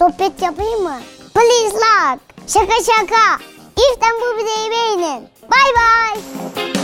sohbet yapayım mı? Please like. Şaka şaka. İften bu videoyu beğenin. Bay bay.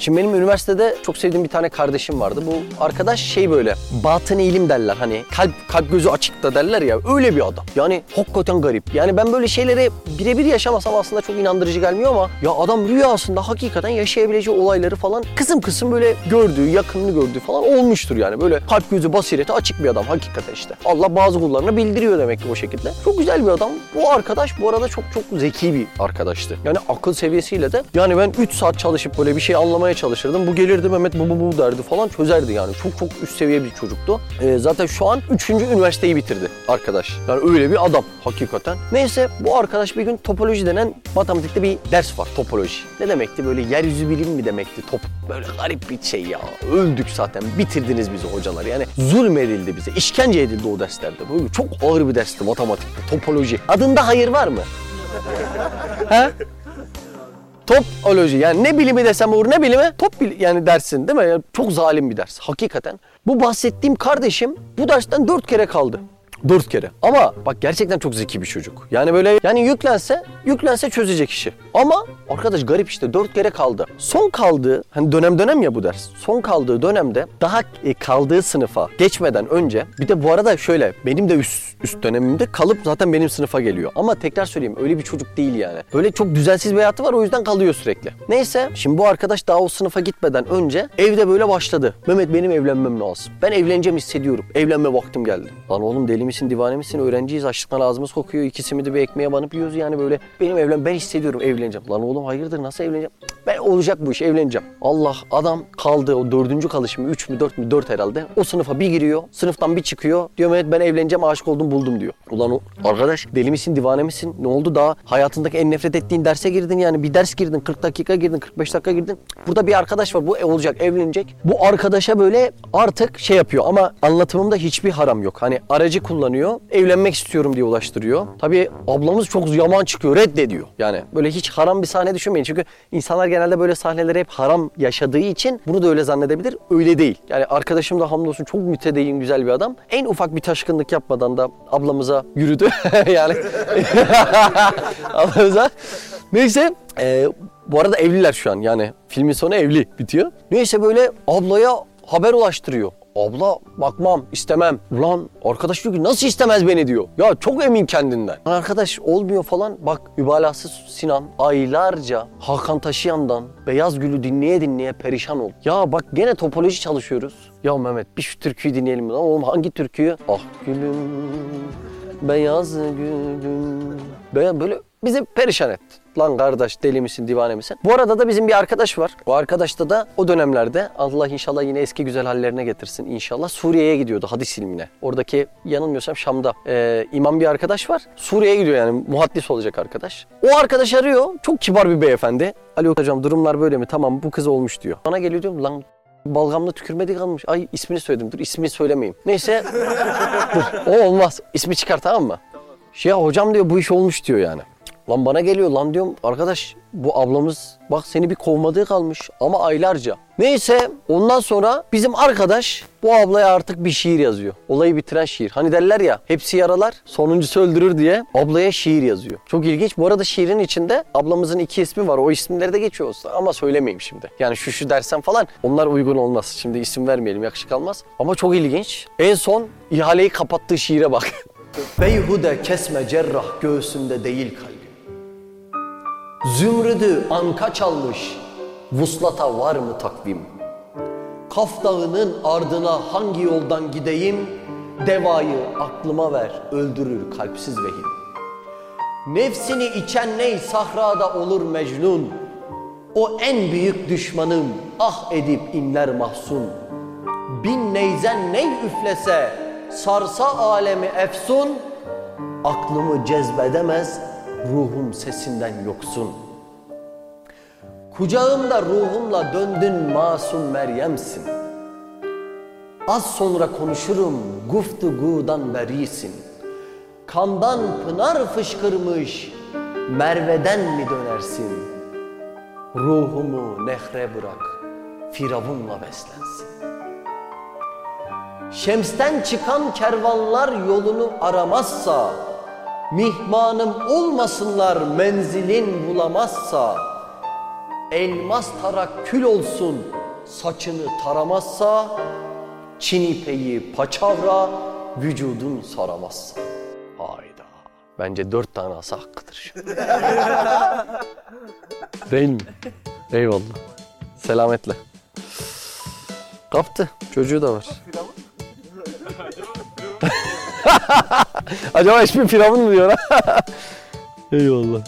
Şimdi benim üniversitede çok sevdiğim bir tane kardeşim vardı. Bu arkadaş şey böyle batın ilim derler hani kalp kalp gözü açık da derler ya öyle bir adam. Yani hakikaten garip. Yani ben böyle şeyleri birebir yaşamasam aslında çok inandırıcı gelmiyor ama ya adam rüyasında hakikaten yaşayabileceği olayları falan kısım kısım böyle gördüğü, yakınını gördüğü falan olmuştur yani. Böyle kalp gözü basireti açık bir adam hakikaten işte. Allah bazı kullarına bildiriyor demek ki o şekilde. Çok güzel bir adam. Bu arkadaş bu arada çok çok zeki bir arkadaştı. Yani akıl seviyesiyle de yani ben 3 saat çalışıp böyle bir şey anlamaya çalışırdım. Bu gelirdi Mehmet bu bu bu derdi falan çözerdi yani. Çok çok üst seviye bir çocuktu. Ee, zaten şu an 3. üniversiteyi bitirdi arkadaş. Yani öyle bir adam hakikaten. Neyse bu arkadaş bir gün topoloji denen matematikte bir ders var topoloji. Ne demekti böyle yeryüzü bilim mi demekti top böyle garip bir şey ya. Öldük zaten bitirdiniz bizi hocalar yani zulmedildi bize işkence edildi o derslerde. Böyle çok ağır bir dersti matematikte topoloji. Adında hayır var mı? He? Topoloji yani ne bilimi desem olur ne bilimi top bil yani dersin değil mi? Yani çok zalim bir ders hakikaten. Bu bahsettiğim kardeşim bu dersten dört kere kaldı. Dört kere. Ama bak gerçekten çok zeki bir çocuk. Yani böyle yani yüklense yüklense çözecek işi. Ama arkadaş garip işte dört kere kaldı. Son kaldığı hani dönem dönem ya bu ders. Son kaldığı dönemde daha e, kaldığı sınıfa geçmeden önce bir de bu arada şöyle benim de üst, üst dönemimde kalıp zaten benim sınıfa geliyor. Ama tekrar söyleyeyim öyle bir çocuk değil yani. Böyle çok düzensiz bir hayatı var o yüzden kalıyor sürekli. Neyse şimdi bu arkadaş daha o sınıfa gitmeden önce evde böyle başladı. Mehmet benim evlenmem lazım. Ben evleneceğim hissediyorum. Evlenme vaktim geldi. Lan oğlum deli misin divane misin öğrenciyiz açlıktan ağzımız kokuyor. İkisini de bir ekmeğe banıp yiyoruz yani böyle. Benim evlen ben hissediyorum evleneceğim. Lan oğlum hayırdır nasıl evleneceğim? Ben olacak bu iş evleneceğim. Allah adam kaldı o dördüncü kalışımı üç mü dört mü dört herhalde. O sınıfa bir giriyor sınıftan bir çıkıyor. Diyor Mehmet ben evleneceğim aşık oldum buldum diyor. Ulan o arkadaş deli misin divane misin? Ne oldu daha hayatındaki en nefret ettiğin derse girdin yani bir ders girdin 40 dakika girdin 45 dakika girdin. Burada bir arkadaş var bu ev olacak evlenecek. Bu arkadaşa böyle artık şey yapıyor ama anlatımımda hiçbir haram yok. Hani aracı kullanıyor evlenmek istiyorum diye ulaştırıyor. Tabii ablamız çok yaman çıkıyor reddediyor. Yani böyle hiç haram bir sahne düşünmeyin. Çünkü insanlar genelde böyle sahneleri hep haram yaşadığı için bunu da öyle zannedebilir. Öyle değil. Yani arkadaşım da hamdolsun çok mütedeyyin güzel bir adam. En ufak bir taşkınlık yapmadan da ablamıza yürüdü. yani ablamıza. Neyse e, bu arada evliler şu an yani filmin sonu evli bitiyor. Neyse böyle ablaya haber ulaştırıyor. Abla bakmam, istemem. Ulan arkadaş diyor ki nasıl istemez beni diyor. Ya çok emin kendinden. Arkadaş olmuyor falan. Bak mübalağasız Sinan aylarca Hakan Taşıyan'dan Beyaz Gül'ü dinleye dinleye perişan oldu. Ya bak gene topoloji çalışıyoruz. Ya Mehmet bir şu türküyü dinleyelim? Lan oğlum hangi türküyü? Ah gülüm, beyaz gülüm. Böyle bizi perişan etti. Lan kardeş deli misin divane misin? Bu arada da bizim bir arkadaş var. O arkadaşta da o dönemlerde Allah inşallah yine eski güzel hallerine getirsin inşallah. Suriye'ye gidiyordu hadis ilmine. Oradaki yanılmıyorsam Şam'da e, imam bir arkadaş var. Suriye'ye gidiyor yani muhaddis olacak arkadaş. O arkadaş arıyor. Çok kibar bir beyefendi. Alo hocam durumlar böyle mi? Tamam bu kız olmuş diyor. Bana geliyor diyorum lan balgamda tükürmedi kalmış. Ay ismini söyledim. Dur ismini söylemeyeyim. Neyse. dur. O olmaz. İsmi çıkar tamam mı? Şey ya hocam diyor bu iş olmuş diyor yani. Lan bana geliyor lan diyorum arkadaş bu ablamız bak seni bir kovmadığı kalmış ama aylarca. Neyse ondan sonra bizim arkadaş bu ablaya artık bir şiir yazıyor. Olayı bitiren şiir. Hani derler ya hepsi yaralar sonuncusu öldürür diye ablaya şiir yazıyor. Çok ilginç. Bu arada şiirin içinde ablamızın iki ismi var. O isimleri de geçiyor ama söylemeyeyim şimdi. Yani şu şu dersen falan onlar uygun olmaz. Şimdi isim vermeyelim yakışık almaz. Ama çok ilginç. En son ihaleyi kapattığı şiire bak. Beyhude kesme cerrah göğsünde değil kalbim. Zümrüdü anka çalmış, vuslata var mı takvim? Kaf dağının ardına hangi yoldan gideyim? Devayı aklıma ver, öldürür kalpsiz vehim. Nefsini içen ney sahrada olur mecnun. O en büyük düşmanım, ah edip inler mahzun. Bin neyzen ney üflese, sarsa alemi efsun. Aklımı cezbedemez, ruhum sesinden yoksun. Kucağımda ruhumla döndün masum Meryem'sin. Az sonra konuşurum guftugudan berisin. Kandan pınar fışkırmış Merve'den mi dönersin? Ruhumu nehre bırak Firavunla beslensin. Şems'ten çıkan kervanlar yolunu aramazsa, mihmanım olmasınlar menzilin bulamazsa, elmas tarak kül olsun saçını taramazsa, Çin ipeği paçavra vücudun saramazsa. Hayda. Bence dört tane asa hakkıdır. Değil mi? Eyvallah. Selametle. Kaptı. Çocuğu da var. Acaba ismi Firavun mu diyor? Eyvallah.